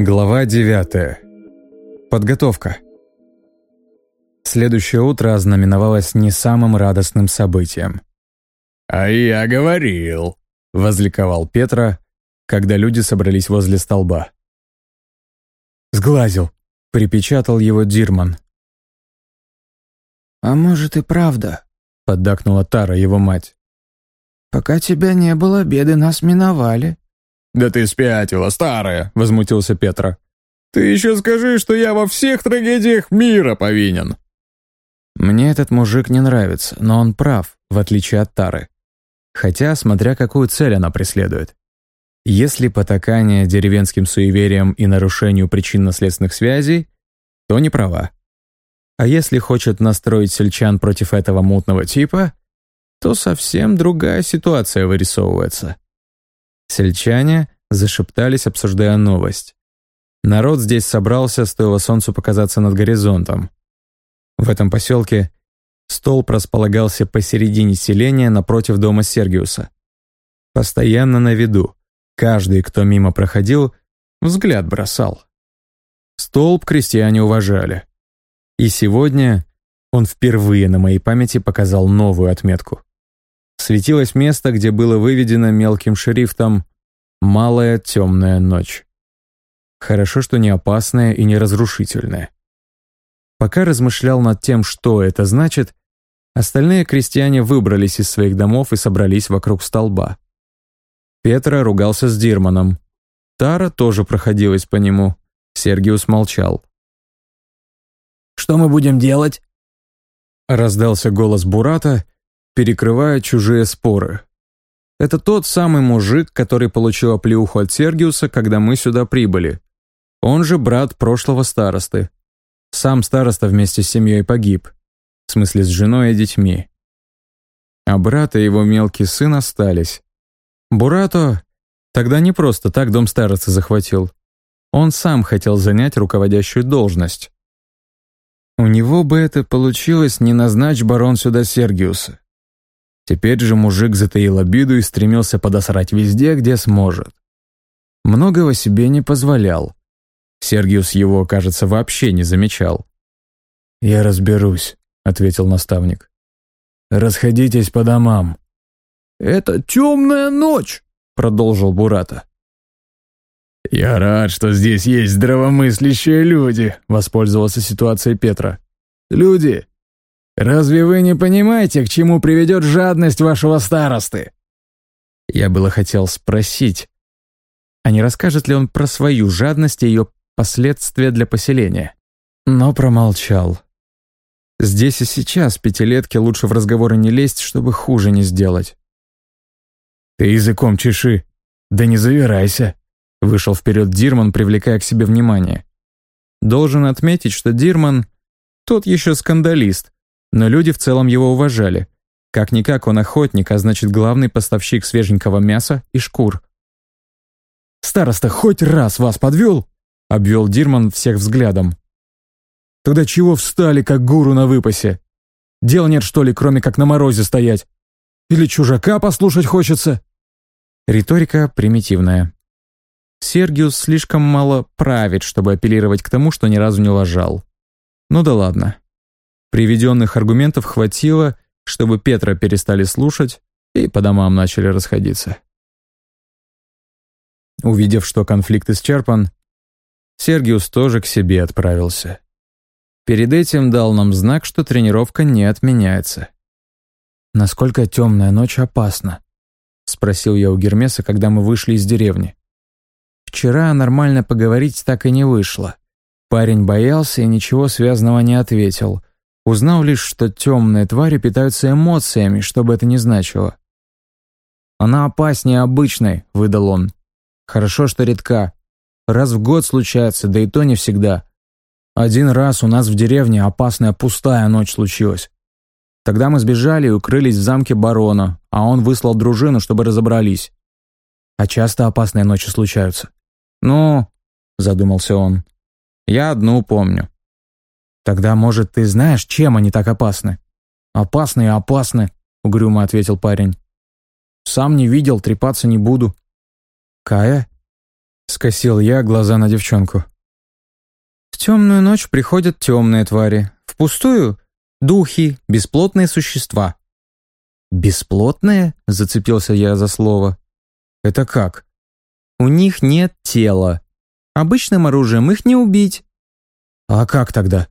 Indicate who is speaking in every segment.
Speaker 1: Глава 9. Подготовка. Следующее утро ознаменовалось не самым радостным событием.
Speaker 2: «А я говорил», —
Speaker 1: возликовал Петра, когда люди собрались возле столба. «Сглазил», — припечатал его Дирман.
Speaker 3: «А может и правда», —
Speaker 1: поддакнула Тара, его мать.
Speaker 3: «Пока тебя не было, беды нас миновали».
Speaker 2: «Да ты спятила, старая!» — возмутился Петра. «Ты еще скажи, что я во всех трагедиях мира повинен!»
Speaker 1: Мне этот мужик не нравится, но он прав, в отличие от Тары. Хотя, смотря какую цель она преследует. Если потакание деревенским суевериям и нарушению причинно-следственных связей, то не права. А если хочет настроить сельчан против этого мутного типа, то совсем другая ситуация вырисовывается. Сельчане зашептались, обсуждая новость. Народ здесь собрался, стоило солнцу показаться над горизонтом. В этом поселке столб располагался посередине селения напротив дома Сергиуса. Постоянно на виду. Каждый, кто мимо проходил, взгляд бросал. Столб крестьяне уважали. И сегодня он впервые на моей памяти показал новую отметку светилось место, где было выведено мелким шрифтом «Малая темная ночь». Хорошо, что не опасная и не разрушительная. Пока размышлял над тем, что это значит, остальные крестьяне выбрались из своих домов и собрались вокруг столба. Петра ругался с Дирманом. Тара тоже проходилась по нему. Сергиус молчал.
Speaker 3: «Что мы будем делать?»
Speaker 1: Раздался голос Бурата, перекрывая чужие споры. Это тот самый мужик, который получил оплеуху от Сергиуса, когда мы сюда прибыли. Он же брат прошлого старосты. Сам староста вместе с семьей погиб. В смысле, с женой и детьми. А брат и его мелкий сын остались. Бурато тогда не просто так дом старосты захватил. Он сам хотел занять руководящую должность. У него бы это получилось, не назначь барон сюда Сергиуса. Теперь же мужик затаил обиду и стремился подосрать везде, где сможет. Многого себе не позволял. Сергиус его, кажется, вообще не замечал. «Я разберусь», — ответил наставник. «Расходитесь по домам».
Speaker 2: «Это темная ночь», — продолжил Бурата.
Speaker 4: «Я рад, что здесь есть здравомыслящие люди», — воспользовался ситуацией Петра. «Люди, Разве вы не понимаете, к чему приведет жадность вашего старосты?»
Speaker 1: Я было хотел спросить, а не расскажет ли он про свою жадность и ее последствия для поселения? Но промолчал. Здесь и сейчас пятилетке лучше в разговоры не лезть, чтобы хуже не сделать.
Speaker 4: «Ты языком чеши, да не завирайся», — вышел вперед Дирман, привлекая к себе внимание.
Speaker 1: Должен отметить, что Дирман — тот еще скандалист, но люди в целом его уважали. Как-никак он охотник, а значит главный поставщик свеженького мяса и шкур.
Speaker 4: «Староста хоть раз вас подвел?» — обвел Дирман всех взглядом. «Тогда чего встали, как гуру на выпасе? Дел нет, что ли, кроме как на морозе стоять? Или чужака послушать хочется?»
Speaker 1: Риторика примитивная. Сергиус слишком мало правит, чтобы апеллировать к тому, что ни разу не лажал. Ну да ладно. Приведенных аргументов хватило, чтобы Петра перестали слушать и по домам начали расходиться. Увидев, что конфликт исчерпан, Сергиус тоже к себе отправился. Перед этим дал нам знак, что тренировка не отменяется.
Speaker 3: «Насколько темная ночь опасна?» — спросил я у Гермеса, когда мы вышли из деревни. Вчера нормально поговорить так и не вышло. Парень боялся и ничего связанного не ответил, Узнал лишь, что темные твари питаются эмоциями, что бы это ни значило. «Она опаснее обычной», — выдал он. «Хорошо, что редка. Раз в год случается, да и то не всегда. Один раз у нас в деревне опасная пустая ночь случилась. Тогда мы сбежали и укрылись в замке барона, а он выслал дружину, чтобы разобрались. А часто опасные ночи случаются. «Ну», — задумался он, — «я одну помню. «Тогда, может, ты знаешь, чем они так опасны?» «Опасны и опасны», — угрюмо ответил парень. «Сам не видел, трепаться не буду». «Кая?» Скосил я глаза на девчонку. В темную ночь приходят темные твари. В пустую — духи, бесплотные существа. «Бесплотные?» — зацепился я за слово. «Это как?» «У них нет тела. Обычным оружием их не убить». «А как тогда?»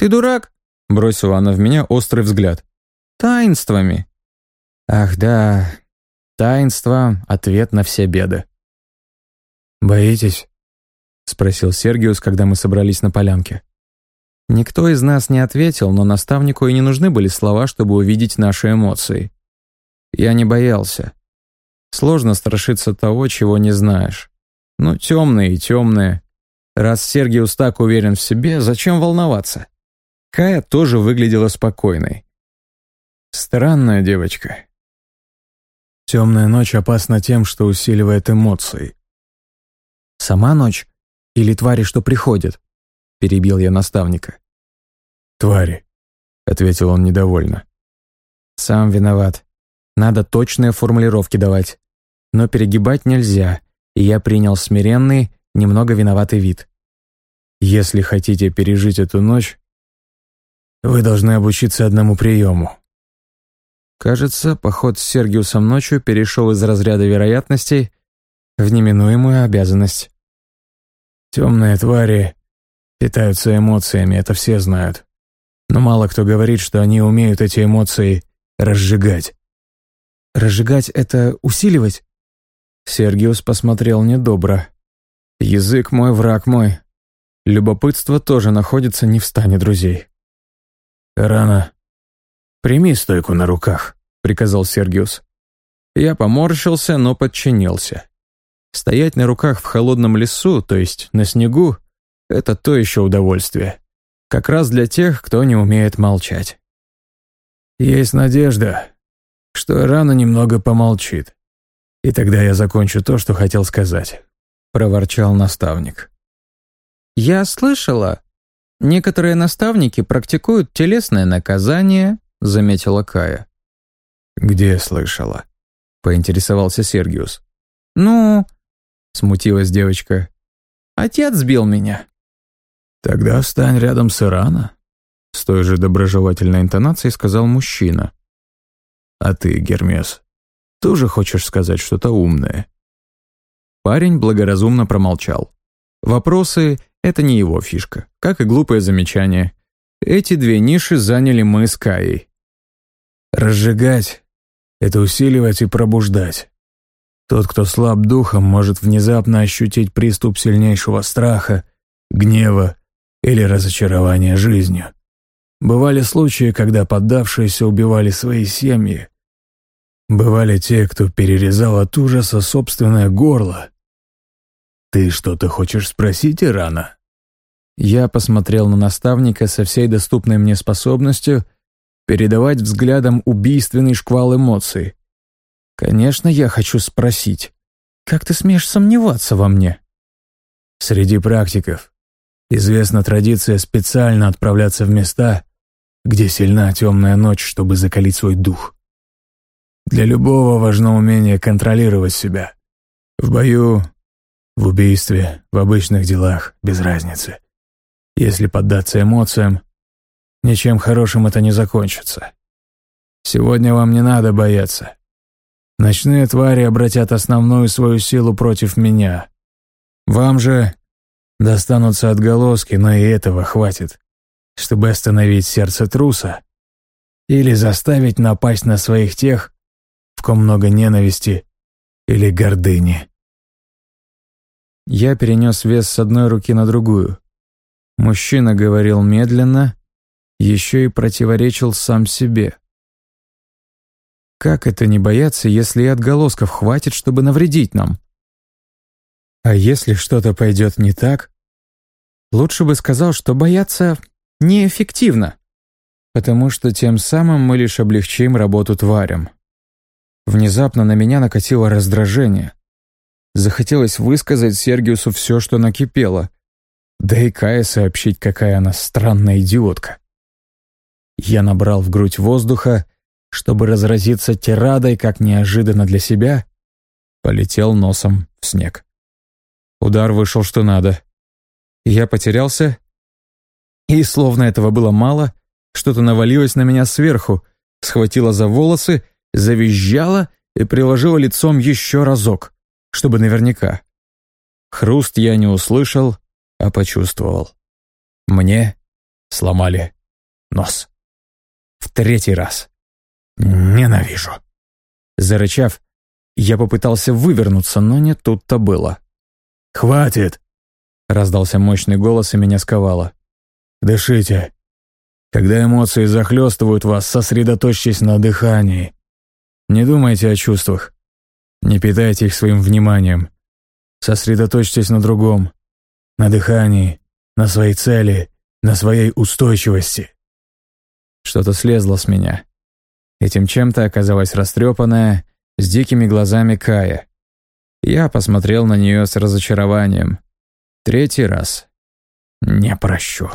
Speaker 3: «Ты дурак?» — бросила она в меня острый взгляд. «Таинствами». «Ах да, таинство — ответ на все беды».
Speaker 1: «Боитесь?» — спросил Сергиус, когда мы собрались на полянке.
Speaker 3: Никто из нас не ответил, но наставнику и не нужны были слова, чтобы увидеть наши эмоции. Я не боялся. Сложно страшиться того, чего не знаешь. Ну, темные и темные. Раз Сергиус так уверен в себе, зачем волноваться? Кая тоже выглядела спокойной. Странная девочка.
Speaker 1: Темная ночь опасна тем, что усиливает эмоции.
Speaker 3: «Сама ночь? Или твари, что приходят?» — перебил я наставника.
Speaker 1: «Твари», — ответил он недовольно.
Speaker 3: «Сам виноват. Надо точные формулировки давать. Но перегибать нельзя, и я принял смиренный, немного виноватый вид.
Speaker 1: Если хотите пережить эту ночь, вы должны обучиться одному приему».
Speaker 3: Кажется, поход с Сергиусом ночью перешел из разряда вероятностей в неминуемую обязанность.
Speaker 1: Темные твари питаются эмоциями, это все знают. Но мало кто говорит, что они умеют эти эмоции разжигать.
Speaker 3: «Разжигать — это усиливать?»
Speaker 1: Сергиус посмотрел недобро.
Speaker 3: «Язык мой, враг мой. Любопытство тоже находится не в стане друзей».
Speaker 1: «Рано. Прими стойку на руках», — приказал Сергиус.
Speaker 3: Я поморщился, но подчинился. Стоять на руках в холодном лесу, то есть на снегу, это то еще удовольствие. Как раз для тех, кто не умеет молчать.
Speaker 1: Есть надежда, что рано немного помолчит. И тогда я закончу то, что хотел сказать», — проворчал наставник.
Speaker 3: «Я слышала, некоторые наставники практикуют телесное наказание», — заметила Кая.
Speaker 1: «Где слышала?» — поинтересовался Сергиус.
Speaker 3: «Ну, Смутилась девочка. «Отец сбил меня».
Speaker 1: «Тогда встань рядом с Ирана», — с той же доброжелательной интонацией сказал мужчина. «А ты, Гермес, тоже хочешь сказать что-то умное?»
Speaker 3: Парень благоразумно промолчал. Вопросы — это не его фишка, как и глупое замечание. Эти две ниши заняли мы с Каей.
Speaker 1: «Разжигать — это усиливать и пробуждать. Тот, кто слаб духом, может внезапно ощутить приступ сильнейшего страха, гнева или разочарования жизнью. Бывали случаи, когда поддавшиеся убивали свои семьи. Бывали те, кто перерезал от ужаса собственное горло. «Ты что-то хочешь спросить, Ирана?»
Speaker 3: Я посмотрел на наставника со всей доступной мне способностью передавать взглядом убийственный шквал эмоций. «Конечно, я хочу спросить. Как ты смеешь сомневаться во мне?»
Speaker 1: Среди практиков известна традиция специально отправляться в места, где сильна темная ночь, чтобы закалить свой дух. Для любого важно умение контролировать себя. В бою, в убийстве, в обычных делах, без разницы. Если поддаться эмоциям, ничем хорошим это не закончится. Сегодня вам не надо бояться. Ночные твари обратят основную свою силу против меня. Вам же достанутся отголоски, но и этого хватит, чтобы остановить сердце труса или заставить напасть на своих тех, в ком много ненависти или гордыни.
Speaker 3: Я перенес вес с одной руки на другую. Мужчина говорил медленно, еще и противоречил сам себе. Как это не бояться, если и отголосков хватит, чтобы навредить нам? А если что-то пойдет не так? Лучше бы сказал, что бояться неэффективно, потому что тем самым мы лишь облегчим работу тварям. Внезапно на меня накатило раздражение. Захотелось высказать Сергиусу все, что накипело, да и Кае сообщить, какая она странная идиотка. Я набрал в грудь воздуха чтобы разразиться тирадой, как неожиданно для себя, полетел носом в снег. Удар вышел что надо. Я потерялся, и, словно этого было мало, что-то навалилось на меня сверху, схватило за волосы, завизжало и приложило лицом еще разок, чтобы наверняка. Хруст я не услышал, а почувствовал. Мне сломали нос. В третий раз. Ненавижу. Зарычав, я попытался вывернуться, но не тут-то было.
Speaker 2: «Хватит!» — раздался мощный голос и меня сковало. «Дышите. Когда эмоции захлестывают вас, сосредоточьтесь на дыхании. Не думайте о чувствах. Не питайте их своим вниманием. Сосредоточьтесь на другом. На дыхании, на своей цели, на своей устойчивости».
Speaker 3: Что-то слезло с меня. Этим чем-то оказалась растрепанная, с дикими глазами Кая. Я посмотрел на нее с разочарованием. Третий раз. Не прощу.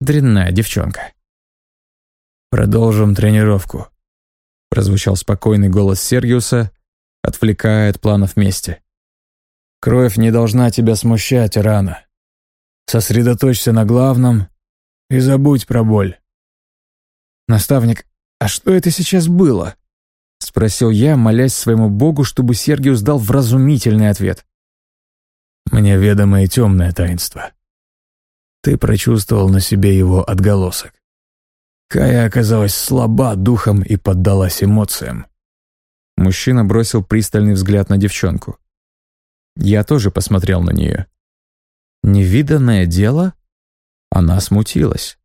Speaker 3: Дрянная девчонка.
Speaker 2: «Продолжим тренировку», — прозвучал спокойный голос Сергиуса, отвлекая от планов мести. «Кровь не должна тебя смущать, рано. Сосредоточься на главном и забудь про боль».
Speaker 3: «Наставник, а что это сейчас было?» — спросил я, молясь своему богу, чтобы Сергиус дал вразумительный ответ.
Speaker 2: «Мне ведомо и темное таинство. Ты прочувствовал на себе его отголосок. Кая оказалась слаба духом и поддалась эмоциям.
Speaker 3: Мужчина бросил пристальный взгляд на девчонку. Я тоже посмотрел на нее. Невиданное дело? Она смутилась.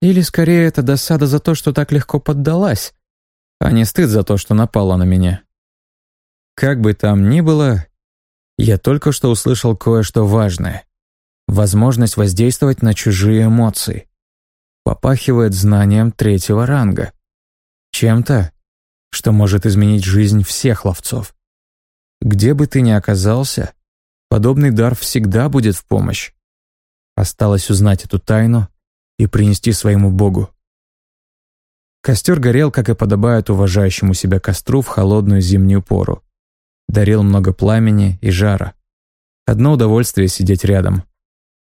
Speaker 3: Или скорее это досада за то, что так легко поддалась, а не стыд за то, что напала на меня. Как бы там ни было, я только что услышал кое-что важное возможность воздействовать на чужие эмоции. Попахивает знанием третьего ранга. Чем-то, что может изменить жизнь всех ловцов. Где бы ты ни оказался, подобный дар всегда будет в помощь. Осталось узнать эту тайну и принести своему богу. Костер горел, как и подобает уважающему себя костру в холодную зимнюю пору. Дарил много пламени и жара. Одно удовольствие сидеть рядом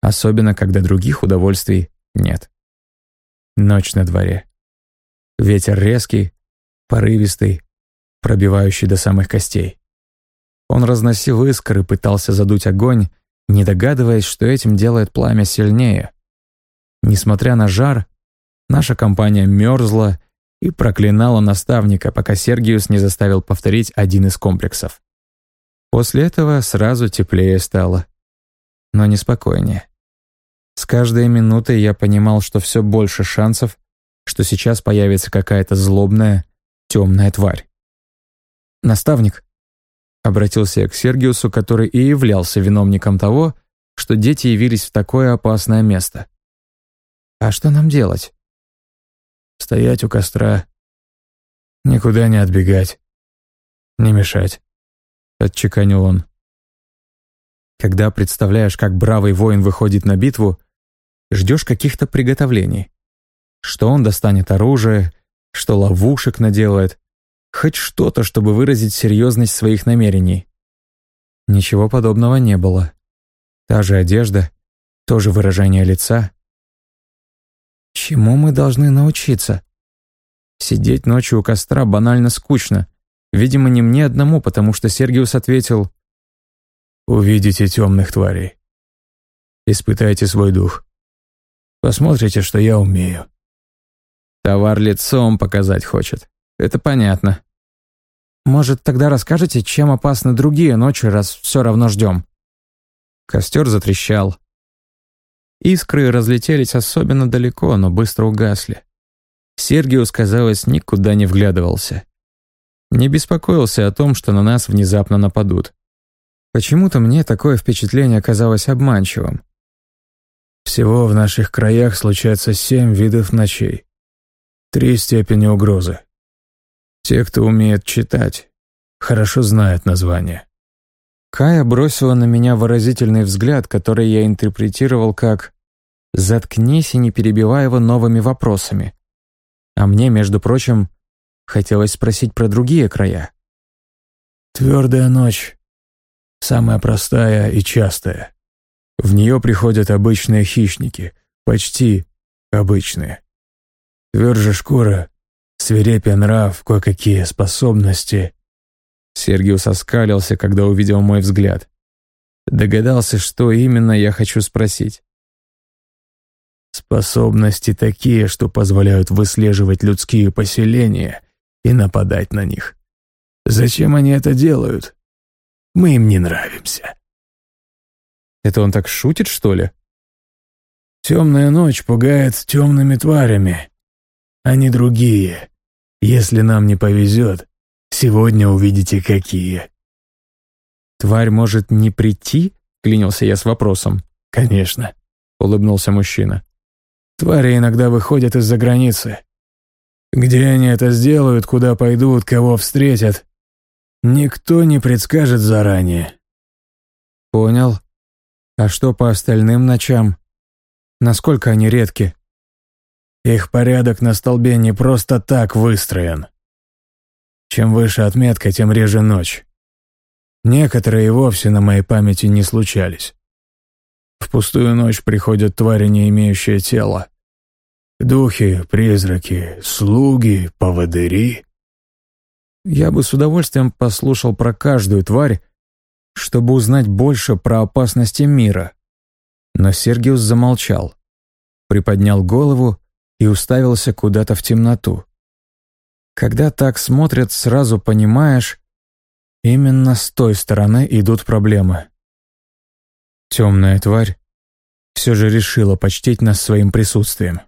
Speaker 3: особенно когда других удовольствий нет. Ночь на дворе. Ветер резкий, порывистый, пробивающий до самых костей. Он разносил искры, пытался задуть огонь, не догадываясь, что этим делает пламя сильнее. Несмотря на жар, наша компания мерзла и проклинала наставника, пока Сергиус не заставил повторить один из комплексов. После этого сразу теплее стало, но неспокойнее. С каждой минутой я понимал, что все больше шансов, что сейчас появится какая-то злобная, темная тварь. «Наставник», — обратился я к Сергиусу, который и являлся виновником того, что дети явились в такое опасное место. «А что нам делать?»
Speaker 2: «Стоять у костра. Никуда не отбегать. Не мешать», — отчеканил он.
Speaker 3: Когда представляешь, как бравый воин выходит на битву, ждешь каких-то приготовлений. Что он достанет оружие, что ловушек наделает, хоть что-то, чтобы выразить серьезность своих намерений. Ничего подобного не было. Та же одежда, то же выражение лица. Чему мы должны научиться? Сидеть ночью у костра банально скучно. Видимо, не мне одному, потому что Сергиус ответил
Speaker 2: «Увидите темных тварей. Испытайте свой дух. Посмотрите, что я умею».
Speaker 3: Товар лицом показать хочет. Это понятно. Может, тогда расскажете, чем опасны другие ночи, раз все равно ждем? Костер затрещал. Искры разлетелись особенно далеко, но быстро угасли. Сергиус, казалось, никуда не вглядывался. Не беспокоился о том, что на нас внезапно нападут. Почему-то мне такое впечатление казалось обманчивым.
Speaker 2: Всего в наших краях случается семь видов ночей. Три степени угрозы. Те, кто умеет читать, хорошо знают название.
Speaker 3: Кая бросила на меня выразительный взгляд, который я интерпретировал как «заткнись и не перебивай его новыми вопросами». А мне, между прочим, хотелось спросить про другие края.
Speaker 2: «Твердая ночь. Самая простая и частая. В нее приходят обычные хищники, почти обычные. Тверже шкура, свирепия нрав, кое-какие способности.
Speaker 1: Сергиус оскалился, когда увидел мой взгляд. Догадался, что именно я хочу спросить.
Speaker 2: Способности такие, что позволяют выслеживать людские поселения и нападать на них. Зачем они это делают? Мы им не нравимся.
Speaker 1: Это он так шутит, что ли?
Speaker 2: Темная ночь пугает темными тварями. Они другие. Если нам не повезет, сегодня увидите какие.
Speaker 1: Тварь может не прийти? Клянился я с вопросом.
Speaker 2: Конечно.
Speaker 1: Улыбнулся мужчина.
Speaker 2: Твари иногда выходят из-за границы. Где они это сделают, куда пойдут, кого встретят, никто не предскажет заранее.
Speaker 3: Понял. А что по остальным ночам? Насколько они редки?
Speaker 2: Их порядок на столбе не просто так выстроен. Чем выше отметка, тем реже ночь. Некоторые вовсе на моей памяти не случались. В пустую ночь приходят твари, не имеющие тела. Духи, призраки, слуги, поводыри.
Speaker 3: Я бы с удовольствием послушал про каждую тварь, чтобы узнать больше про опасности мира. Но Сергиус замолчал, приподнял голову и уставился куда-то в темноту. Когда так смотрят, сразу понимаешь, именно с той стороны идут проблемы. Темная тварь все же решила почтить нас своим присутствием.